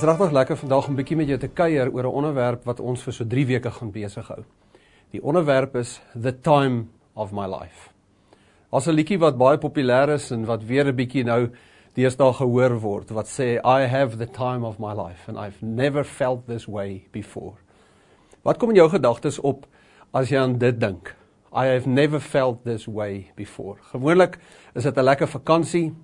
Dis regtig lekker vandag om 'n bietjie met jou te kuier oor 'n onderwerp wat ons vir so 3 weke gaan besig hou. Die onderwerp is The Time of My Life. As 'n liedjie wat baie populêr is en wat weer 'n bietjie nou deesdae gehoor word wat sê I have the time of my life and I've never felt this way before. Wat kom in jou gedagtes op as jy aan dit dink? I have never felt this way before. Gewoonlik is dit 'n lekker vakansie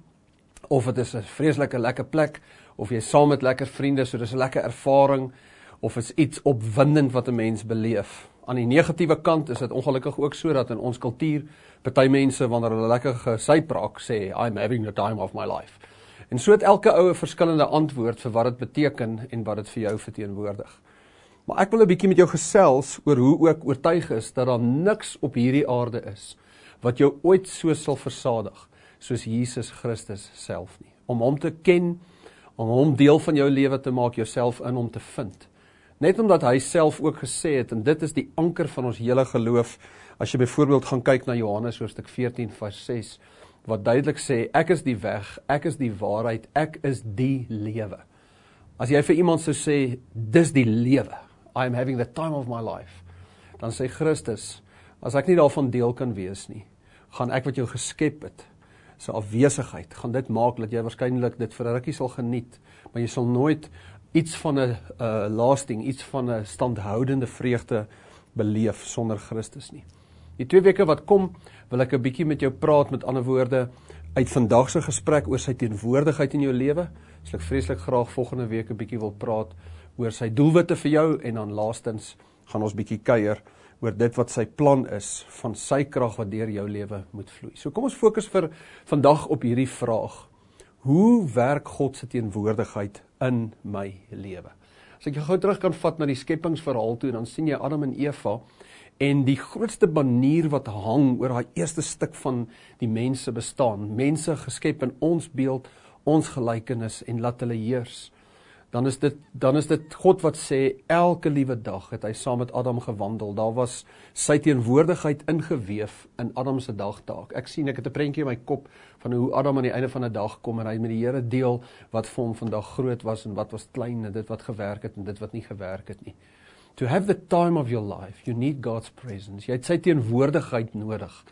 of dit is 'n vreeslike lekker plek of jy saam met lekker vriende, so dis 'n lekker ervaring of is iets opwindend wat 'n mens beleef. Aan die negatiewe kant is dit ongelukkig ook so dat in ons kultuur party mense wanneer hulle lekker gesypraak sê I'm having the time of my life. En so het elke ou 'n verskillende antwoord vir wat dit beteken en wat dit vir jou verteenwoordig. Maar ek wil 'n bietjie met jou gesels oor hoe ook oortuig is dat daar niks op hierdie aarde is wat jou ooit so sal versadig soos Jesus Christus self nie. Om hom te ken om hom deel van jou lewe te maak, jouself in hom te vind. Net omdat hy self ook gesê het en dit is die anker van ons hele geloof. As jy byvoorbeeld gaan kyk na Johannes hoofstuk 14 vers 6 wat duidelik sê ek is die weg, ek is die waarheid, ek is die lewe. As jy vir iemand sou sê dis die lewe, I am having the time of my life, dan sê Christus, as ek nie daarvan deel kan wees nie, gaan ek wat jou geskep het, se afwesigheid gaan dit maak dat jy waarskynlik dit vir 'n rukkie sal geniet, maar jy sal nooit iets van 'n uh, lasting, iets van 'n standhoudende vreugde beleef sonder Christus nie. Die twee weke wat kom, wil ek 'n bietjie met jou praat met ander woorde uit vandag se gesprek oor sy teenwoordigheid in jou lewe. So ek vreeslik graag volgende week 'n bietjie wil praat oor sy doelwitte vir jou en dan laastens gaan ons bietjie kuier oor dit wat sy plan is van sy krag wat deur jou lewe moet vloei. So kom ons fokus vir vandag op hierdie vraag. Hoe werk God se teenwoordigheid in my lewe? As ek jou gou terug kan vat na die skepingsverhaal toe, dan sien jy Adam en Eva en die grootste banier wat hang oor daai eerste stuk van die mense bestaan. Mense geskep in ons beeld, ons gelykenis en laat hulle heers dan is dit dan is dit God wat sê elke liewe dag het hy saam met Adam gewandel. Daar was sy teenwoordigheid ingeweef in Adam se dagtaak. Ek sien ek het 'n prentjie in my kop van hoe Adam aan die einde van 'n dag kom en hy met die Here deel wat vir hom vandag groot was en wat was klein en dit wat gewerk het en dit wat nie gewerk het nie. To have the time of your life, you need God's presence. Jy het sy teenwoordigheid nodig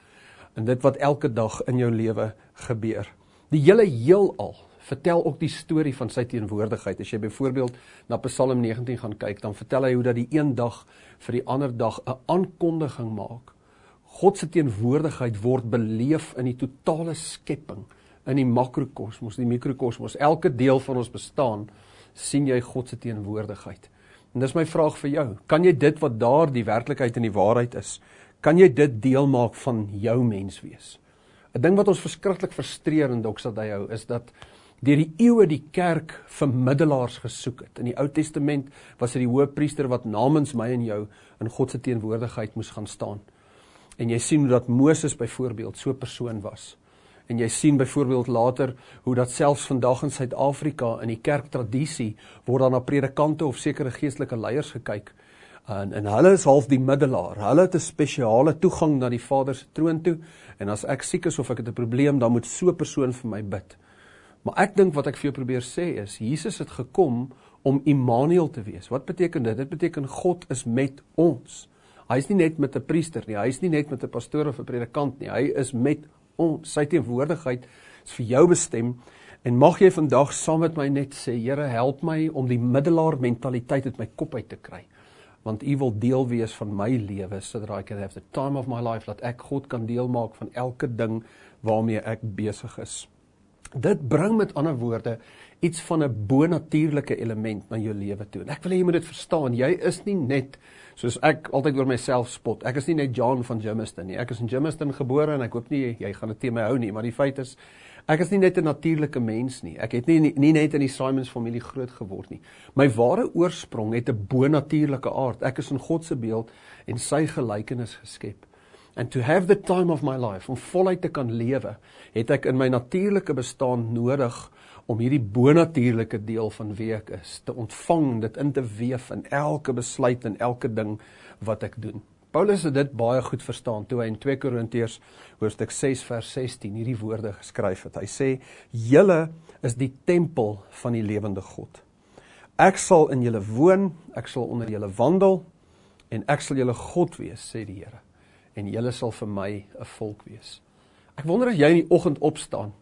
in dit wat elke dag in jou lewe gebeur. Die hele heelal vertel ook die storie van sy teenwoordigheid. As jy byvoorbeeld na Psalm 19 gaan kyk, dan vertel hy hoe dat die een dag vir die ander dag 'n aankondiging maak. God se teenwoordigheid word beleef in die totale skepping, in die makrokosmos, die mikrokosmos. Elke deel van ons bestaan sien jy God se teenwoordigheid. En dis my vraag vir jou. Kan jy dit wat daar die werklikheid en die waarheid is, kan jy dit deel maak van jou menswees? 'n Ding wat ons verskriklik frustrerend ook sal daai hou is dat deur die eeue die kerk vir middelaars gesoek het. In die Ou Testament was dit die hoëpriester wat namens my en jou in God se teenwoordigheid moes gaan staan. En jy sien hoe dat Moses byvoorbeeld so 'n persoon was. En jy sien byvoorbeeld later hoe dat selfs vandag in Suid-Afrika in die kerktradisie word daar na predikante of sekere geestelike leiers gekyk. En en hulle is half die middelaar. Hulle het 'n spesiale toegang na die Vader se troon toe en as ek siek is of ek het 'n probleem, dan moet so 'n persoon vir my bid. Maar ek dink wat ek vir jou probeer sê is Jesus het gekom om Immanuel te wees. Wat beteken dit? Dit beteken God is met ons. Hy is nie net met 'n priester nie, hy is nie net met 'n pastoor of 'n predikant nie. Hy is met ons. Sy teenwoordigheid is vir jou bestem en mag jy vandag saam met my net sê, Here, help my om die middelaar mentaliteit uit my kop uit te kry. Want U wil deel wees van my lewe sodat I can have the time of my life dat ek God kan deel maak van elke ding waarmee ek besig is. Dit bring met ander woorde iets van 'n bonatuurlike element na jou lewe toe. En ek wil hê jy moet dit verstaan. Jy is nie net soos ek altyd oor myself spot. Ek is nie net John van Germiston nie. Ek is in Germiston gebore en ek hoop nie jy gaan dit teen my hou nie, maar die feit is ek is nie net 'n natuurlike mens nie. Ek het nie, nie nie net in die Simons familie groot geword nie. My ware oorsprong het 'n bonatuurlike aard. Ek is in God se beeld en sy gelykenis geskep and to have the time of my life om voluit te kan lewe, het ek in my natuurlike bestaan nodig om hierdie bonatuurlike deel van wie ek is te ontvang, dit in te weef in elke besluit en elke ding wat ek doen. Paulus het dit baie goed verstaan toe hy in 2 Korintiërs hoofstuk 6 vers 16 hierdie woorde geskryf het. Hy sê: "Julle is die tempel van die lewende God." Ek sal in julle woon, ek sal onder julle wandel en ek sal julle God wees, sê die Here. En julle sal vir my 'n volk wees. Ek wonder as jy in die oggend opstaan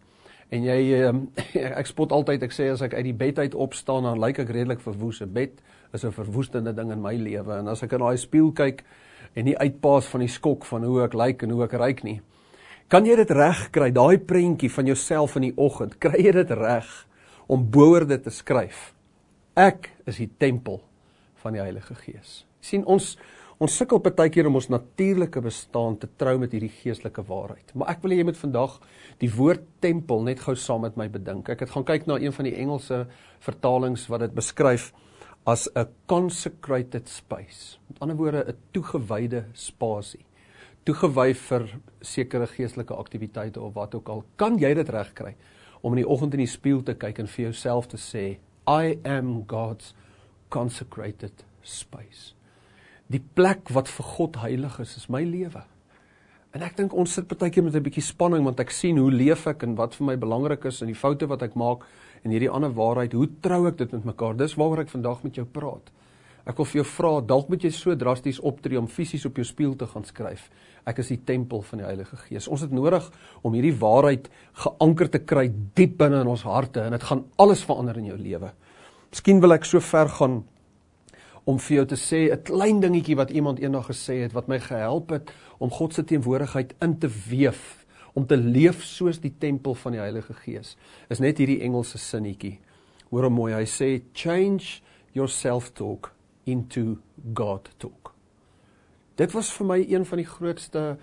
en jy um, ek spot altyd ek sê as ek uit die bed uit opstaan dan lyk ek redelik verwoes. 'n Bed is 'n verwoestende ding in my lewe en as ek in daai spieël kyk en nie uitpaas van die skok van hoe ek lyk en hoe ek ryk nie. Kan jy dit reg kry, daai prentjie van jouself in die oggend? Kry jy dit reg om boorde te skryf? Ek is die tempel van die Heilige Gees. sien ons ons sukkel baie keer om ons natuurlike bestaan te trou met hierdie geestelike waarheid. Maar ek wil hê jy moet vandag die woord tempel net gou saam met my bedink. Ek het gaan kyk na een van die Engelse vertalings wat dit beskryf as 'n consecrated space. Met ander woorde 'n toegewyde spasie. Toegewy vir sekere geestelike aktiwiteite of wat ook al. Kan jy dit regkry om in die oggend in die spieël te kyk en vir jouself te sê I am God's consecrated space. Die plek wat vir God heilig is, is my lewe. En ek dink ons sit baie keer met 'n bietjie spanning want ek sien hoe leef ek en wat vir my belangrik is en die foute wat ek maak en hierdie ander waarheid, hoe trou ek dit met mekaar? Dis waaroor ek vandag met jou praat. Ek wil vir jou vra, dalk moet jy so drasties optree om fisies op jou spieël te gaan skryf. Ek is die tempel van die Heilige Gees. Ons het nodig om hierdie waarheid geanker te kry diep binne in ons harte en dit gaan alles verander in jou lewe. Miskien wil ek so ver gaan om vir jou te sê 'n klein dingetjie wat iemand eendag gesê het wat my gehelp het om God se teenwoordigheid in te weef, om te leef soos die tempel van die Heilige Gees. Is net hierdie Engelse sinnetjie. Hoor hom mooi, hy sê change your self-talk into God talk. Dit was vir my een van die grootste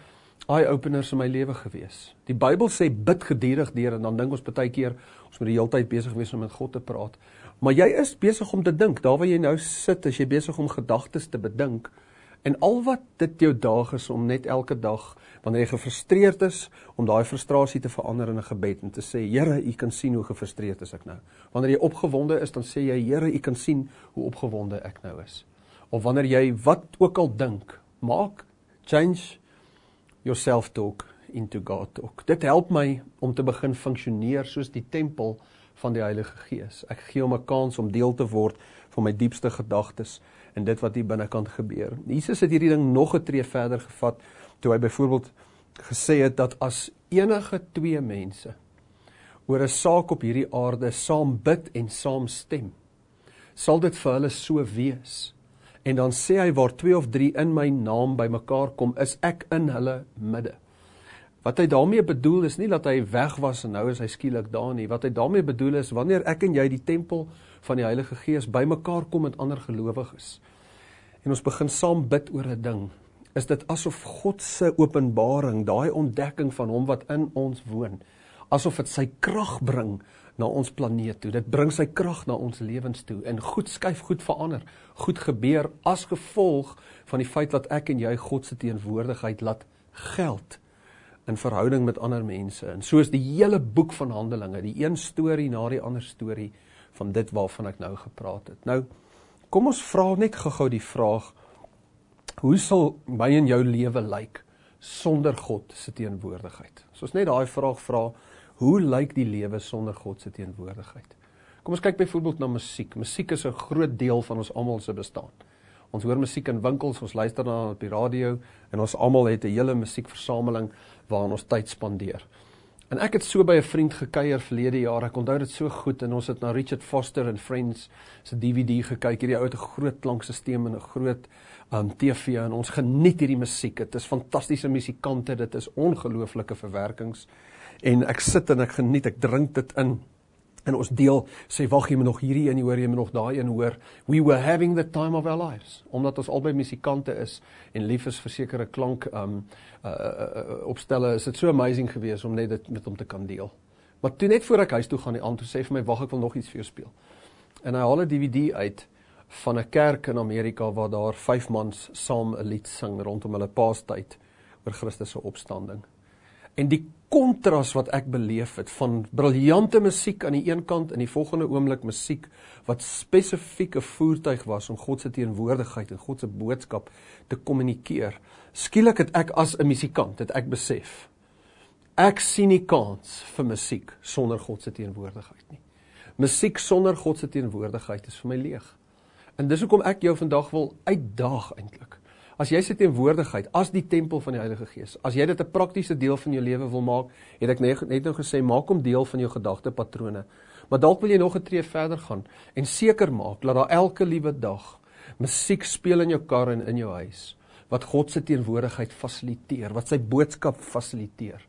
eye-openers in my lewe gewees. Die Bybel sê bid gedurig deur en dan dink ons baie keer ons moet die hele tyd besig wees om met God te praat. Maar jy is besig om te dink, daar waar jy nou sit, as jy besig om gedagtes te bedink. En al wat dit jou daag is om net elke dag wanneer jy gefrustreerd is om daai frustrasie te verander in 'n gebed en te sê Here, U kan sien hoe gefrustreerd is ek nou. Wanneer jy opgewonde is, dan sê jy Here, U kan sien hoe opgewonde ek nou is. Of wanneer jy wat ook al dink, maak change yourself talk into God talk. Dit help my om te begin funksioneer soos die tempel van die Heilige Gees. Ek gee hom 'n kans om deel te word van my diepste gedagtes en dit wat hier binnekant gebeur. Jesus het hierdie ding nog 'n tree verder gevat toe hy byvoorbeeld gesê het dat as enige twee mense oor 'n saak op hierdie aarde saam bid en saam stem, sal dit vir hulle so wees. En dan sê hy waar twee of drie in my naam bymekaar kom, is ek in hulle midde. Wat hy daarmee bedoel is nie dat hy weg was en nou is hy skielik daar nie. Wat hy daarmee bedoel is wanneer ek en jy die tempel van die Heilige Gees bymekaar kom met ander gelowiges en ons begin saam bid oor 'n ding, is dit asof God se openbaring, daai ontdekking van hom wat in ons woon, asof dit sy krag bring na ons planeet toe. Dit bring sy krag na ons lewens toe en goed skuif goed verander. Goed gebeur as gevolg van die feit dat ek en jy God se teenwoordigheid laat geld in verhouding met ander mense. En soos die hele boek van Handelinge, die een storie na die ander storie van dit waarvan ek nou gepraat het. Nou, kom ons vra net gou-gou die vraag: Hoe sal my en jou lewe lyk sonder God se teenwoordigheid? As ons net daai vraag vra, hoe lyk die lewe sonder God se teenwoordigheid? Kom ons kyk byvoorbeeld na musiek. Musiek is 'n groot deel van ons almal se bestaan. Ons hoor musiek in winkels, ons luister daarna op die radio en ons almal het 'n hele musiekversameling waarin ons tyd spandeer. En ek het so by 'n vriend gekuier verlede jaar. Ek onthou dit so goed en ons het na Richard Foster and Friends se DVD gekyk. Hierdie ou het 'n groot klankstelsel en 'n groot um TV en ons geniet hierdie musiek. Dit is fantastiese musikante, dit is ongelooflike verwerkings. En ek sit en ek geniet, ek drink dit in en ons deel sê wag jy moet nog hierdie een hoor jy moet nog daai een hoor. We were having the time of our lives omdat ons albei musikante is en lief is vir sekere klank um uh, uh, uh, opstelle is dit so amazing geweest om net dit met hom te kan deel. Maar toe net voor ek huis toe gaan die aand toe sê vir my wag ek wil nog iets vir jou speel. En hy haal 'n DVD uit van 'n kerk in Amerika waar daar vyf mans saam 'n lied sing rondom hulle paastyd oor Christus se opstanding En die kontras wat ek beleef het van briljante musiek aan die een kant en die volgende oomblik musiek wat spesifiek 'n voertuig was om God se teenwoordigheid en God se boodskap te kommunikeer. Skielik het ek as 'n musikant, het ek besef ek sien nie kans vir musiek sonder God se teenwoordigheid nie. Musiek sonder God se teenwoordigheid is vir my leeg. En dis hoekom ek jou vandag wil uitdaag eintlik. As jy sy teenwoordigheid as die tempel van die Heilige Gees, as jy dit 'n praktiese deel van jou lewe wil maak, het ek net net nou gesê maak hom deel van jou gedagtepatrone. Maar dalk wil jy nog 'n tree verder gaan en seker maak dat daar elke liewe dag musiek speel in jou kar en in jou huis wat God se teenwoordigheid fasiliteer, wat sy boodskap fasiliteer.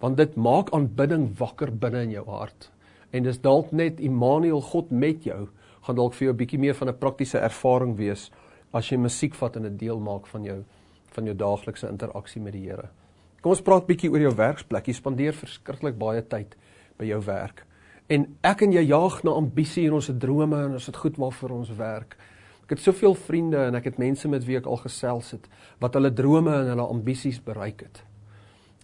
Want dit maak aanbidding wakker binne in jou hart. En dis dalk net Immanuel God met jou gaan dalk vir jou 'n bietjie meer van 'n praktiese ervaring wees as jy musiek vat en 'n deel maak van jou van jou daaglikse interaksie met die Here. Kom ons praat bietjie oor jou werksplek. Jy spandeer verskriklik baie tyd by jou werk. En ek en jy jaag na ambisie en ons drome en ons het goed waarvoor ons werk. Ek het soveel vriende en ek het mense met wie ek al gesels het wat hulle drome en hulle ambisies bereik het.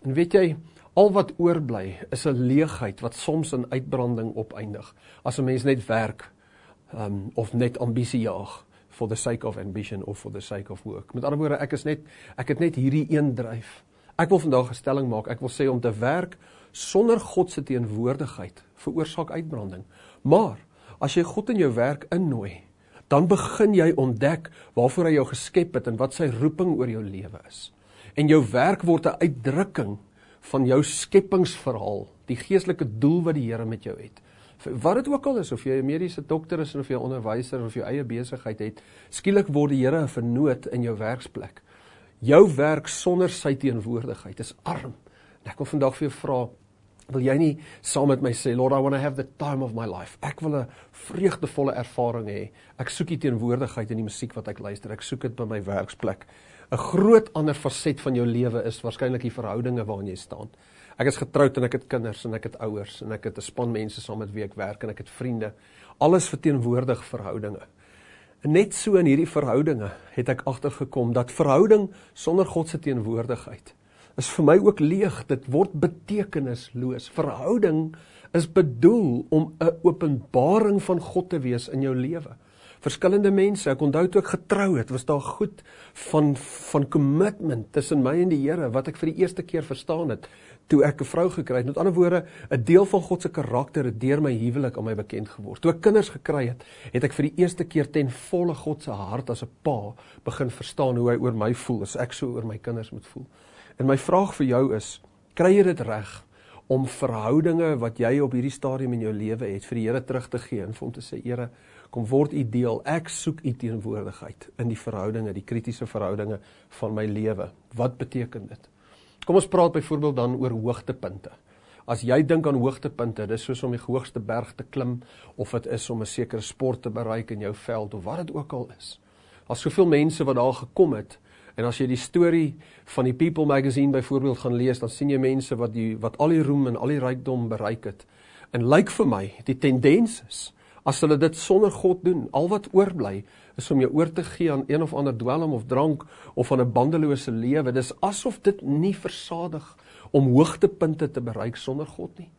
En weet jy, al wat oorbly is 'n leegheid wat soms in uitbranding opeindig as 'n mens net werk um, of net ambisie jaag for the sake of ambition of for the sake of work. Met ander woorde, ek is net ek het net hierdie een dryf. Ek wil vandag 'n stelling maak. Ek wil sê om te werk sonder God se teenwoordigheid veroorsaak uitbranding. Maar as jy God in jou werk innooi, dan begin jy ontdek waarvoor hy jou geskep het en wat sy roeping oor jou lewe is. En jou werk word 'n uitdrukking van jou skepingsverhaal, die geestelike doel wat die Here met jou het wat dit ook al is of jy 'n mediese dokter is of jy 'n onderwyser of jou eie besigheid het, skielik word die Here 'n vernoot in jou werksplek. Jou werk sonder sy teenwoordigheid is arm. En ek wil vandag vir jou vra, wil jy nie saam met my sê Lord I want to have the time of my life. Ek wil 'n vreugdevolle ervaring hê. Ek soek die teenwoordigheid in die musiek wat ek luister. Ek soek dit by my werksplek. 'n Groot ander faset van jou lewe is waarskynlik die verhoudinge waarin jy staan. Ek is getroud en ek het kinders en ek het ouers en ek het 'n span mense saam met wie ek werk en ek het vriende. Alles verteenwoordig verhoudinge. En net so in hierdie verhoudinge het ek agtergekom dat verhouding sonder God se teenwoordigheid is vir my ook leeg. Dit word betekenisloos. Verhouding is bedoel om 'n openbaring van God te wees in jou lewe. Verskillende mense, ek onthou toe ek getrou het, was daar goed van van commitment tussen my en die Here wat ek vir die eerste keer verstaan het toe ek 'n vrou gekry het. Met ander woorde, 'n deel van God se karakter het deur my huwelik aan my bekend geword. Toe ek kinders gekry het, het ek vir die eerste keer ten volle God se hart as 'n pa begin verstaan hoe hy oor my voel as ek so oor my kinders moet voel. En my vraag vir jou is, kry jy dit reg om verhoudinge wat jy op hierdie stadium in jou lewe het vir die Here terug te gee en vir hom te sê, Here, kom word u deel. Ek soek u teenwoordigheid in die verhoudinge, die kritiese verhoudinge van my lewe. Wat beteken dit? Kom ons praat byvoorbeeld dan oor hoogtepunte. As jy dink aan hoogtepunte, dis soos om die hoogste berg te klim of dit is om 'n sekere sport te bereik in jou veld of wat dit ook al is. Daar's soveel mense wat daar gekom het en as jy die storie van die People magazine byvoorbeeld gaan lees, dan sien jy mense wat die wat al die roem en al die rykdom bereik het. En lyk vir my, die tendens is as hulle dit sonder God doen, al wat oorbly is om jou oor te gee aan een of ander dwelm of drank of aan 'n bandelose lewe. Dis asof dit nie versadig om hoogtepunte te bereik sonder God nie.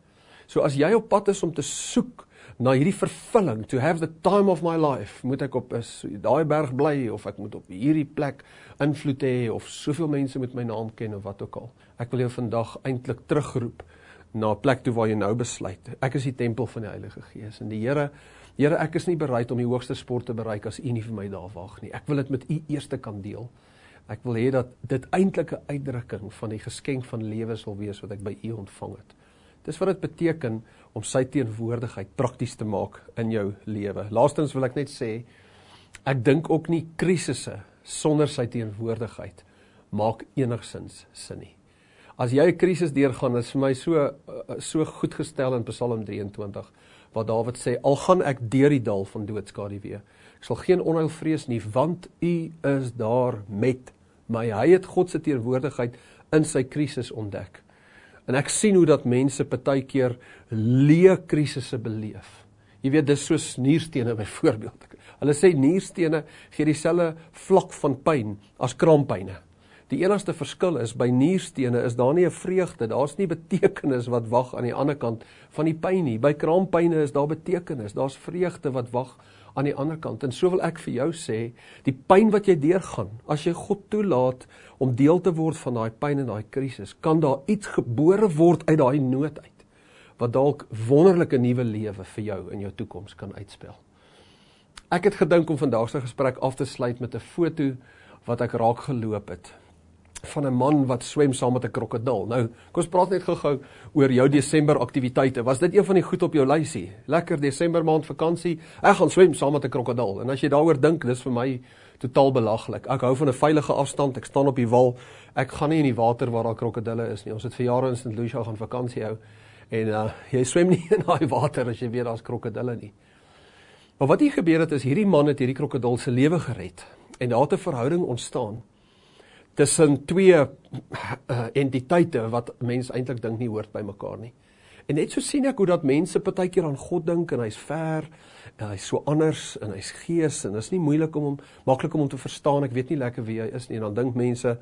So as jy op pad is om te soek na hierdie vervulling, to have the time of my life, moet ek op daai berg bly of ek moet op hierdie plek invloed hê of soveel mense met my naam ken of wat ook al. Ek wil jou vandag eintlik terugroep na 'n plek toe waar jy nou besluit. Ek is die tempel van die Heilige Gees en die Here Here, ek is nie bereid om die hoogste sport te bereik as U nie vir my daar wag nie. Ek wil dit met U eerste kan deel. Ek wil hê dat dit eintlik 'n uitdrukking van die geskenk van lewe sal wees wat ek by U ontvang het. Dis wat dit beteken om sy teenwoordigheid prakties te maak in jou lewe. Laastens wil ek net sê ek dink ook nie krisisse sonder sy teenwoordigheid maak enigsins sin nie. As jy 'n krisis deurgaan, is vir my so so goed gestel in Psalm 23 waar Dawid sê al gaan ek deur die dal van doodskade weer ek sal geen onheil vrees nie want u is daar met my. Hy het God se teenwoordigheid in sy krisis ontdek. En ek sien hoe dat mense partykeer leë krisisse beleef. Jy weet dis soos nierstene byvoorbeeld. Hulle sê nierstene gee dieselfde vlak van pyn as kraampyne Die enigste verskil is by nierstene is daar nie 'n vreugde, daar's nie betekenis wat wag aan die ander kant van die pyn nie. By kraampyne is daar betekenis, daar's vreugde wat wag aan die ander kant. En so wil ek vir jou sê, die pyn wat jy deurgaan, as jy God toelaat om deel te word van daai pyn en daai krisis, kan daar iets gebore word uit daai nood uit wat dalk wonderlike nuwe lewe vir jou in jou toekoms kan uitspel. Ek het gedink om vandag se gesprek af te sluit met 'n foto wat ek raak geloop het van 'n man wat swem saam met 'n krokodil. Nou, kom ons praat net gou-gou oor jou Desember aktiwiteite. Was dit een van die goed op jou lysie? Lekker Desember maand vakansie. Ek gaan swem saam met 'n krokodil. En as jy daaroor dink, dis vir my totaal belaglik. Ek hou van 'n veilige afstand. Ek staan op die wal. Ek gaan nie in die water waar daar krokodille is nie. Ons het vir jare in St. Lucia gaan vakansie hou. En uh jy swem nie in daai water as jy weet daar's krokodille nie. Maar wat hier gebeur het is hierdie man het hierdie krokodil se lewe gered en daar het 'n verhouding ontstaan tussen twee uh, entiteite wat mense eintlik dink nie hoort by mekaar nie. En net so sien ek hoe dat mense partykeer aan God dink en hy's ver en hy's so anders en hy's gees en is nie moeilik om hom maklik om hom te verstaan. Ek weet nie lekker wie hy is nie en dan dink mense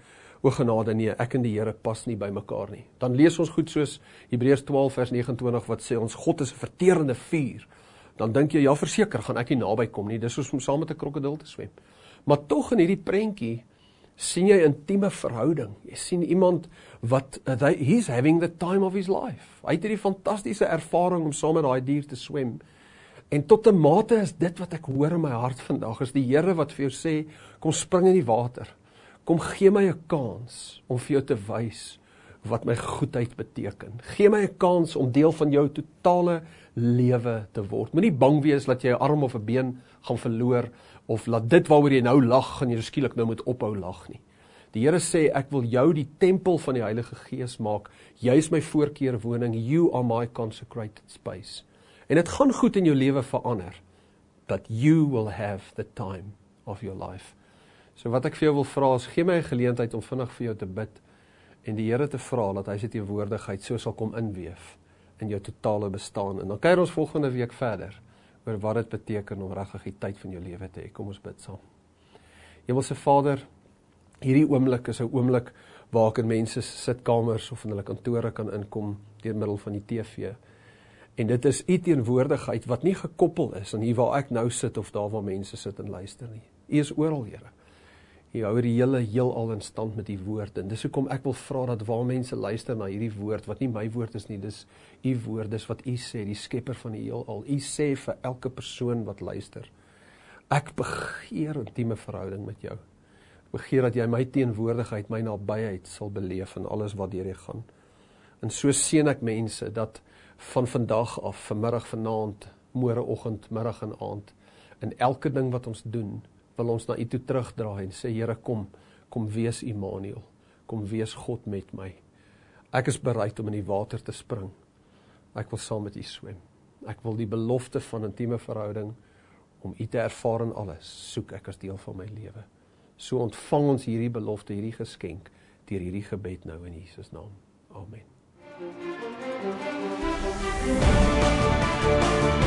o genade nee, ek en die Here pas nie by mekaar nie. Dan lees ons goed soos Hebreërs 12 vers 29 wat sê ons God is 'n verterende vuur. Dan dink jy ja verseker gaan ek nie naby kom nie. Dis soos om saam met 'n krokodil te swem. Maar tog in hierdie prentjie sien jy intieme verhouding. Jy sien iemand wat uh, he's having the time of his life. Hy het hierdie fantastiese ervaring om saam met daai dier te swem. En tot 'n mate is dit wat ek hoor in my hart vandag is die Here wat vir jou sê kom spring in die water. Kom gee my 'n kans om vir jou te wys wat my goedheid beteken. Gee my 'n kans om deel van jou totale lewe te word. Moenie bang wees dat jy 'n arm of 'n been gaan verloor of laat dit waaroor jy nou lag gaan jy skielik nou moet ophou lag nie. Die Here sê ek wil jou die tempel van die Heilige Gees maak. Jy is my voorkeur woning. You are my consecrated space. En dit gaan goed in jou lewe verander. That you will have the time of your life. So wat ek vir jou wil vra is gee my 'n geleentheid om vinnig vir jou te bid en die Here te vra dat hy sy teenwoordigheid so sal kom inweef in jou totale bestaan. En dan kyk ons volgende week verder oor wat dit beteken om regtig die tyd van jou lewe te hê. Kom ons bid saam. Hemelse Vader, hierdie oomblik is 'n oomblik waar ek in mense se sitkamers of in hulle kantore kan inkom deur middel van die TV. En dit is u teenwoordigheid wat nie gekoppel is aan hier waar ek nou sit of daar waar mense sit en luister nie. U is oral, Here. U hou die hele heelal in stand met u woord en dis hoekom ek wil vra dat waar mense luister na hierdie woord wat nie my woord is nie, dis u woord, dis wat u sê, die skepper van die heelal. U sê vir elke persoon wat luister, ek begeer 'n intieme verhouding met jou. Ek begeer dat jy my teenwoordigheid, my nabyheid sal beleef in alles wat deur jy gaan. En so seën ek mense dat van vandag af, vanmiddag, vanaand, môreoggend, middag en aand in elke ding wat ons doen, wil ons na U toe terugdraai en sê Here kom, kom wees Immanuel. Kom wees God met my. Ek is bereid om in die water te spring. Ek wil saam met U swem. Ek wil die belofte van intieme verhouding om U te ervaar in alles soek ek as deel van my lewe. So ontvang ons hierdie belofte, hierdie geskenk deur hierdie gebed nou in Jesus naam. Amen. Thank you.